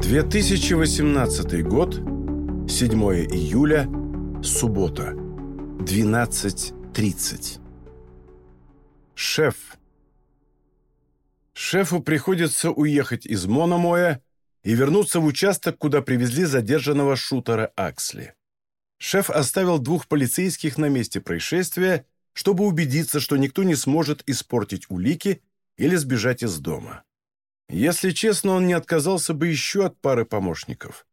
2018 год, 7 июля, суббота, 12.30. Шеф. Шефу приходится уехать из Мономоя и вернуться в участок, куда привезли задержанного шутера Аксли. Шеф оставил двух полицейских на месте происшествия, чтобы убедиться, что никто не сможет испортить улики или сбежать из дома. Если честно, он не отказался бы еще от пары помощников.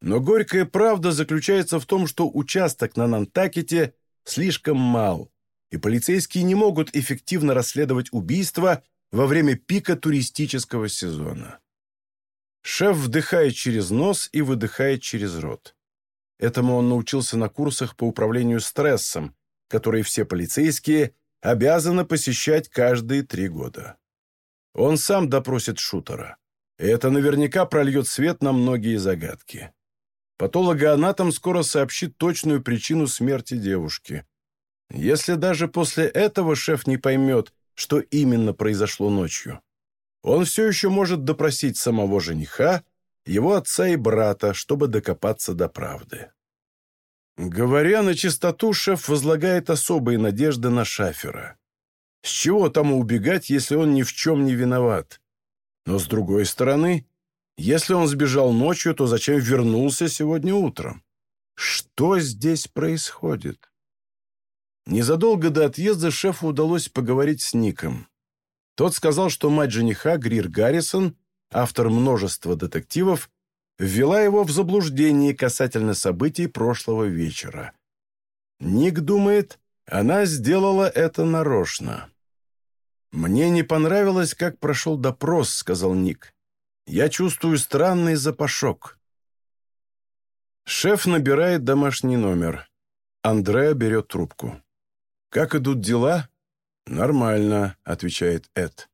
Но горькая правда заключается в том, что участок на Нантакете слишком мал, и полицейские не могут эффективно расследовать убийства во время пика туристического сезона. Шеф вдыхает через нос и выдыхает через рот. Этому он научился на курсах по управлению стрессом, которые все полицейские обязаны посещать каждые три года. Он сам допросит шутера. И это наверняка прольет свет на многие загадки. Патологоанатом скоро сообщит точную причину смерти девушки. Если даже после этого шеф не поймет, что именно произошло ночью, он все еще может допросить самого жениха, его отца и брата, чтобы докопаться до правды. Говоря на чистоту, шеф возлагает особые надежды на Шафера. С чего тому убегать, если он ни в чем не виноват? Но с другой стороны, если он сбежал ночью, то зачем вернулся сегодня утром? Что здесь происходит? Незадолго до отъезда шефу удалось поговорить с Ником. Тот сказал, что мать жениха, Грир Гаррисон, автор множества детективов, ввела его в заблуждение касательно событий прошлого вечера. Ник думает, она сделала это нарочно. «Мне не понравилось, как прошел допрос», — сказал Ник. «Я чувствую странный запашок». Шеф набирает домашний номер. Андреа берет трубку. «Как идут дела?» «Нормально», — отвечает Эд.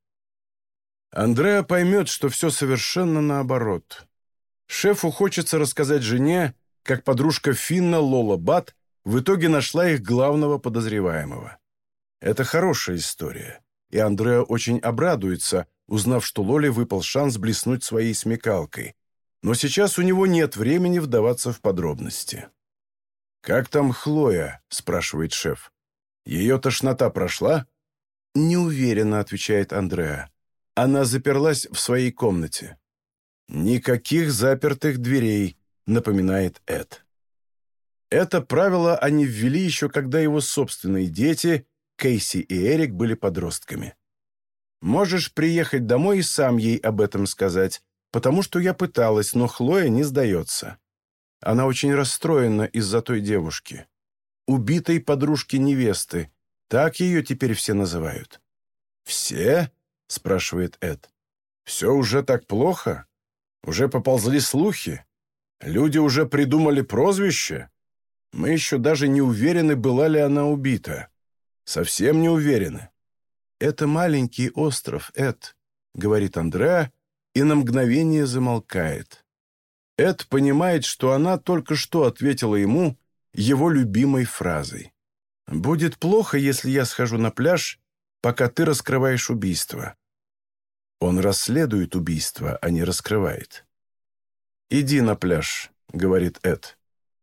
Андреа поймет, что все совершенно наоборот. Шефу хочется рассказать жене, как подружка Финна Лола Бат в итоге нашла их главного подозреваемого. Это хорошая история и Андреа очень обрадуется, узнав, что Лоле выпал шанс блеснуть своей смекалкой. Но сейчас у него нет времени вдаваться в подробности. «Как там Хлоя?» – спрашивает шеф. «Ее тошнота прошла?» «Не отвечает Андреа. «Она заперлась в своей комнате». «Никаких запертых дверей», – напоминает Эд. Это правило они ввели еще, когда его собственные дети Кейси и Эрик были подростками. Можешь приехать домой и сам ей об этом сказать, потому что я пыталась, но Хлоя не сдается. Она очень расстроена из-за той девушки. Убитой подружки невесты. Так ее теперь все называют. «Все?» — спрашивает Эд. «Все уже так плохо? Уже поползли слухи? Люди уже придумали прозвище? Мы еще даже не уверены, была ли она убита. Совсем не уверены. «Это маленький остров, Эд», — говорит Андреа, и на мгновение замолкает. Эд понимает, что она только что ответила ему его любимой фразой. «Будет плохо, если я схожу на пляж, пока ты раскрываешь убийство». Он расследует убийство, а не раскрывает. «Иди на пляж», — говорит Эд.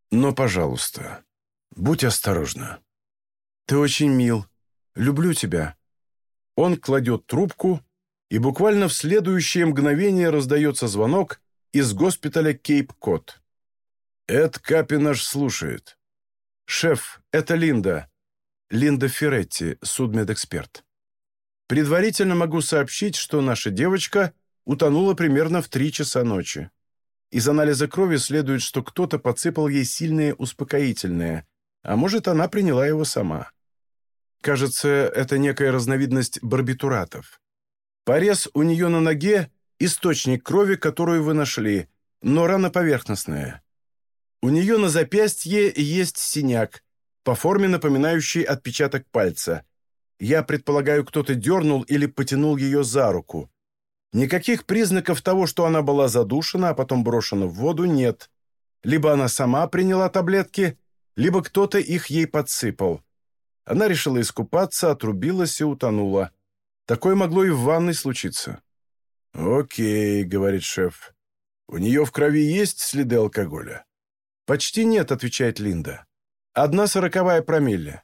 «Но, пожалуйста, будь осторожна». «Ты очень мил. Люблю тебя». Он кладет трубку, и буквально в следующее мгновение раздается звонок из госпиталя Кейп-Кот. Эд Капинаш слушает. «Шеф, это Линда. Линда Феретти, судмедэксперт. Предварительно могу сообщить, что наша девочка утонула примерно в три часа ночи. Из анализа крови следует, что кто-то подсыпал ей сильное успокоительное, а может, она приняла его сама. Кажется, это некая разновидность барбитуратов. Порез у нее на ноге – источник крови, которую вы нашли, но рана поверхностная. У нее на запястье есть синяк, по форме напоминающий отпечаток пальца. Я предполагаю, кто-то дернул или потянул ее за руку. Никаких признаков того, что она была задушена, а потом брошена в воду, нет. Либо она сама приняла таблетки, либо кто-то их ей подсыпал. Она решила искупаться, отрубилась и утонула. Такое могло и в ванной случиться. «Окей», — говорит шеф. У нее в крови есть следы алкоголя?» «Почти нет», — отвечает Линда. «Одна сороковая промилле».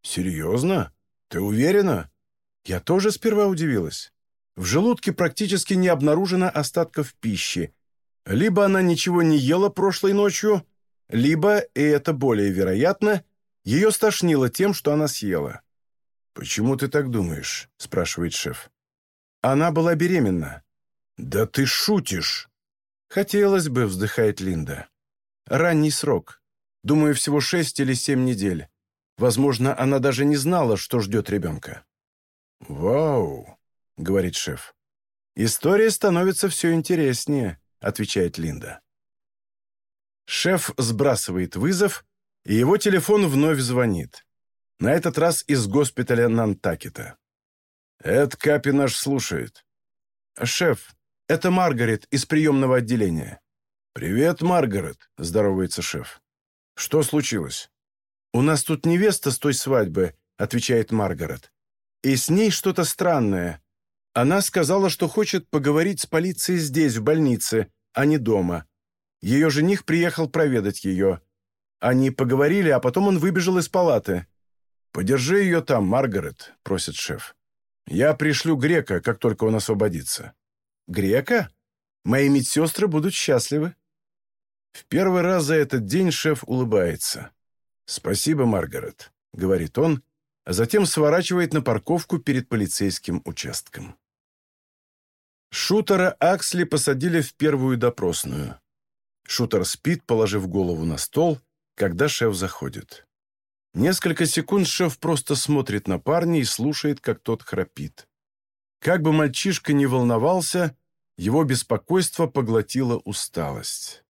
«Серьезно? Ты уверена?» Я тоже сперва удивилась. В желудке практически не обнаружено остатков пищи. Либо она ничего не ела прошлой ночью, либо, и это более вероятно, ее стошнило тем, что она съела. «Почему ты так думаешь?» – спрашивает шеф. «Она была беременна». «Да ты шутишь!» «Хотелось бы», – вздыхает Линда. «Ранний срок. Думаю, всего шесть или семь недель. Возможно, она даже не знала, что ждет ребенка». «Вау!» — говорит шеф. «История становится все интереснее», — отвечает Линда. Шеф сбрасывает вызов, и его телефон вновь звонит. На этот раз из госпиталя Нантакета. «Эд Капи наш слушает». «Шеф, это Маргарет из приемного отделения». «Привет, Маргарет», — здоровается шеф. «Что случилось?» «У нас тут невеста с той свадьбы», — отвечает Маргарет. «И с ней что-то странное. Она сказала, что хочет поговорить с полицией здесь, в больнице, а не дома. Ее жених приехал проведать ее. Они поговорили, а потом он выбежал из палаты. «Подержи ее там, Маргарет», — просит шеф. «Я пришлю Грека, как только он освободится». «Грека? Мои медсестры будут счастливы». В первый раз за этот день шеф улыбается. «Спасибо, Маргарет», — говорит он, а затем сворачивает на парковку перед полицейским участком. Шутера Аксли посадили в первую допросную. Шутер спит, положив голову на стол, когда шеф заходит. Несколько секунд шеф просто смотрит на парня и слушает, как тот храпит. Как бы мальчишка не волновался, его беспокойство поглотила усталость.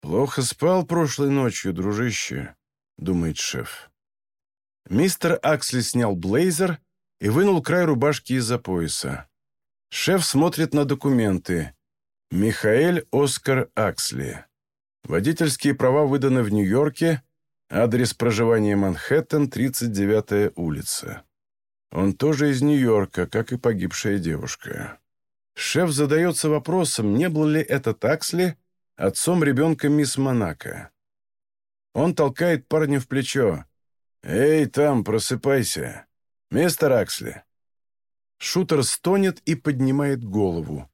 «Плохо спал прошлой ночью, дружище», — думает шеф. Мистер Аксли снял блейзер и вынул край рубашки из-за пояса. Шеф смотрит на документы. Михаэль Оскар Аксли. Водительские права выданы в Нью-Йорке. Адрес проживания Манхэттен, 39-я улица. Он тоже из Нью-Йорка, как и погибшая девушка. Шеф задается вопросом, не был ли этот Аксли отцом ребенка мисс Монако. Он толкает парня в плечо. «Эй, там, просыпайся! Мистер Аксли, Шутер стонет и поднимает голову.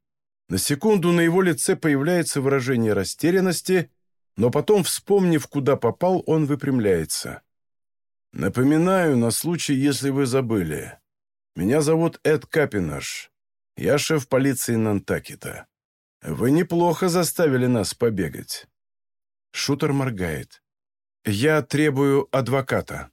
На секунду на его лице появляется выражение растерянности, но потом, вспомнив, куда попал, он выпрямляется. «Напоминаю, на случай, если вы забыли. Меня зовут Эд Капинаш. Я шеф полиции Нантакита. Вы неплохо заставили нас побегать». Шутер моргает. «Я требую адвоката».